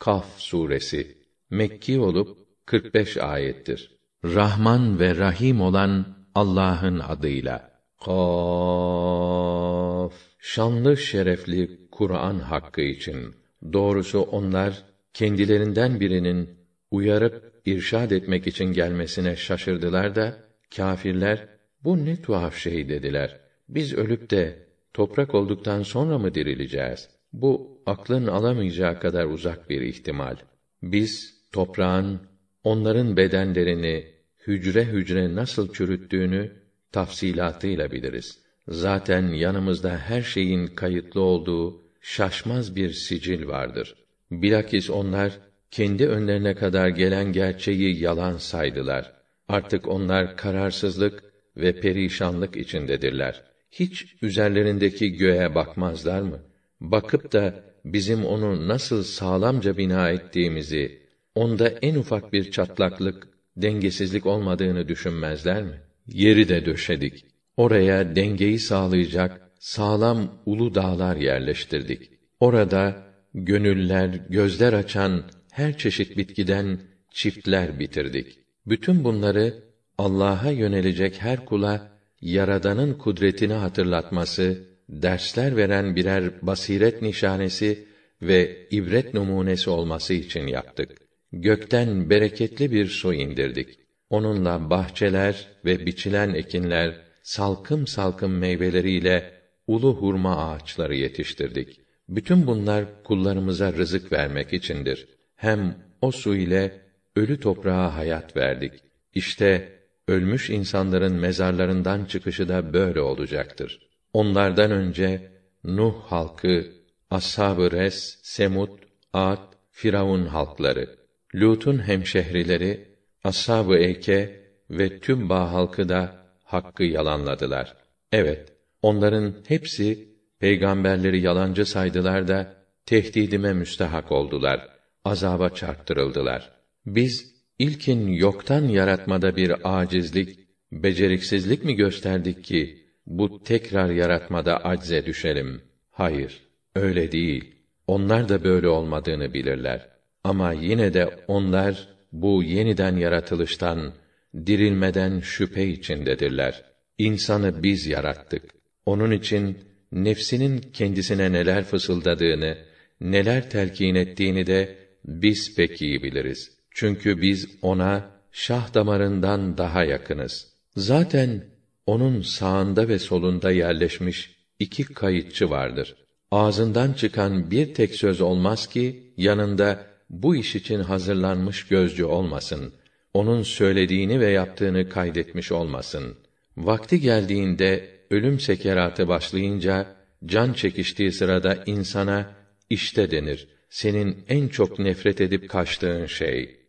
Kaf suresi Mekki olup 45 ayettir. Rahman ve Rahim olan Allah'ın adıyla. Kaf. Şanlı şerefli Kur'an hakkı için. Doğrusu onlar kendilerinden birinin uyarıp irşad etmek için gelmesine şaşırdılar da kâfirler bu ne tuhaf şey dediler. Biz ölüp de toprak olduktan sonra mı dirileceğiz? Bu aklın alamayacağı kadar uzak bir ihtimal. Biz toprağın onların bedenlerini hücre hücre nasıl çürüttüğünü tafsilatıyla biliriz. Zaten yanımızda her şeyin kayıtlı olduğu şaşmaz bir sicil vardır. Bilakis onlar kendi önlerine kadar gelen gerçeği yalan saydılar. Artık onlar kararsızlık ve perişanlık içindedirler. Hiç üzerlerindeki göğe bakmazlar mı? Bakıp da bizim onu nasıl sağlamca bina ettiğimizi, onda en ufak bir çatlaklık, dengesizlik olmadığını düşünmezler mi? Yeri de döşedik. Oraya dengeyi sağlayacak sağlam ulu dağlar yerleştirdik. Orada gönüller, gözler açan her çeşit bitkiden çiftler bitirdik. Bütün bunları Allah'a yönelecek her kula yaradanın kudretini hatırlatması, dersler veren birer basiret nişanesi ve ibret numunesi olması için yaptık. Gökten bereketli bir su indirdik. Onunla bahçeler ve biçilen ekinler, salkım salkım meyveleriyle ulu hurma ağaçları yetiştirdik. Bütün bunlar kullarımıza rızık vermek içindir. Hem o su ile ölü toprağa hayat verdik. İşte ölmüş insanların mezarlarından çıkışı da böyle olacaktır. Onlardan önce Nuh halkı, Ashab-ı Res, Semud, Ad, Firavun halkları, Lut'un hemşehrileri, Ashab-ı Eyke ve tüm Bağ halkı da hakkı yalanladılar. Evet, onların hepsi peygamberleri yalancı saydılar da tehdidime müstehak oldular. Azaba çarptırıldılar. Biz ilkin yoktan yaratmada bir acizlik, beceriksizlik mi gösterdik ki bu tekrar yaratmada acze düşelim? Hayır, öyle değil. Onlar da böyle olmadığını bilirler. Ama yine de onlar bu yeniden yaratılıştan, dirilmeden şüphe içindedirler. İnsanı biz yarattık. Onun için nefsinin kendisine neler fısıldadığını, neler telkin ettiğini de biz pek iyi biliriz. Çünkü biz ona şah damarından daha yakınız. Zaten onun sağında ve solunda yerleşmiş iki kayıtçı vardır. Ağzından çıkan bir tek söz olmaz ki yanında bu iş için hazırlanmış gözcü olmasın. Onun söylediğini ve yaptığını kaydetmiş olmasın. Vakti geldiğinde ölüm sekeratı başlayınca can çekiştiği sırada insana işte denir. Senin en çok nefret edip kaçtığın şey